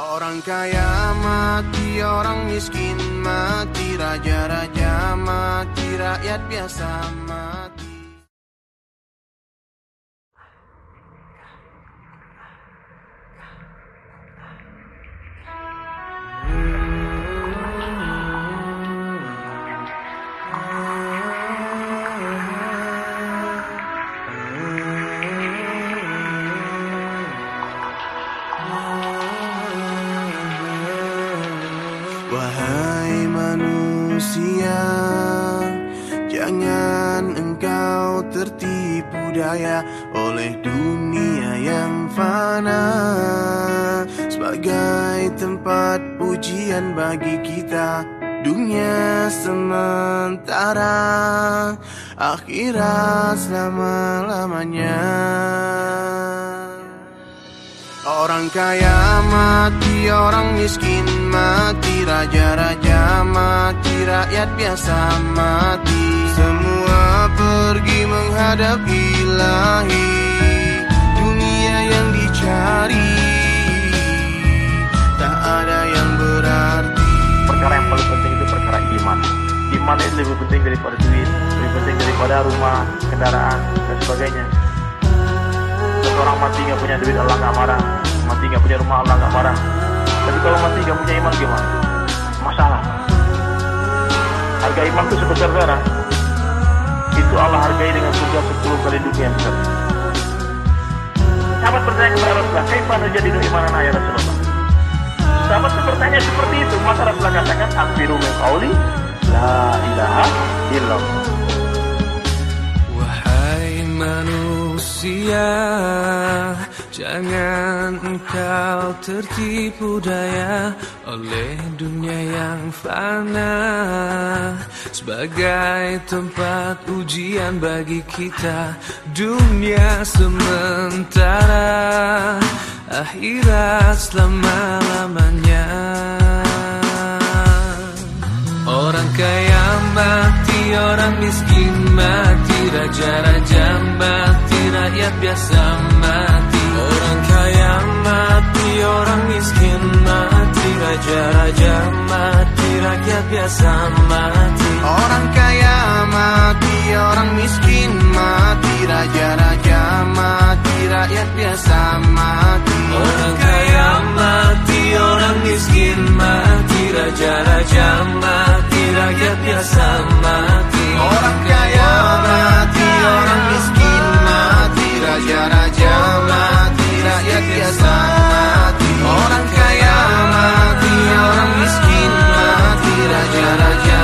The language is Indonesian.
Orang kaya mati, orang miskin mati, raja-raja mati, rakyat biasa mati. Wahai manusia, jangan engkau tertipu daya oleh dunia yang fana sebagai tempat ujian bagi kita. Dunia sementara, akhirat selama-lamanya. Orang kaya mati, orang miskin mati, raja-raja mati, rakyat biasa mati. Semua pergi menghadap ilahi, dunia yang dicari, tak ada yang berarti. perkara yang paling penting itu perkara iman. Iman itu lebih penting daripada duit lebih penting daripada rumah kendaraan dan sebagainya. Seseorang mati nggak punya duit Allah nggak marah. Mati nggak punya rumah Allah nggak marah punya iman gimana? Masalah. Harga iman itu sebesar darah. Itu Allah hargai dengan surga 10 kali dunia yang besar. Sahabat bertanya kepada Rasulullah kaifan jadi imanan ya Rasulullah? Sahabat bertanya seperti itu, maka Rasulullah katakan akhiru min qawli la ilaha illallah. Wahai manusia, jangan engkau tertipu daya oleh dunia yang fana sebagai tempat ujian bagi kita. Dunia sementara, akhirat selama-lamanya. Orang kaya mati, orang miskin mati, raja-raja mati, rakyat biasa biasa mati. Orang kaya mati, orang miskin mati Raja-raja mati, rakyat biasa mati. Orang kaya mati, orang miskin mati Raja-raja mati, rakyat biasa mati. Orang kaya mati, orang miskin mati Raja-raja mati, rakyat biasa mati. Orang kaya Βαρέα κι άλλα.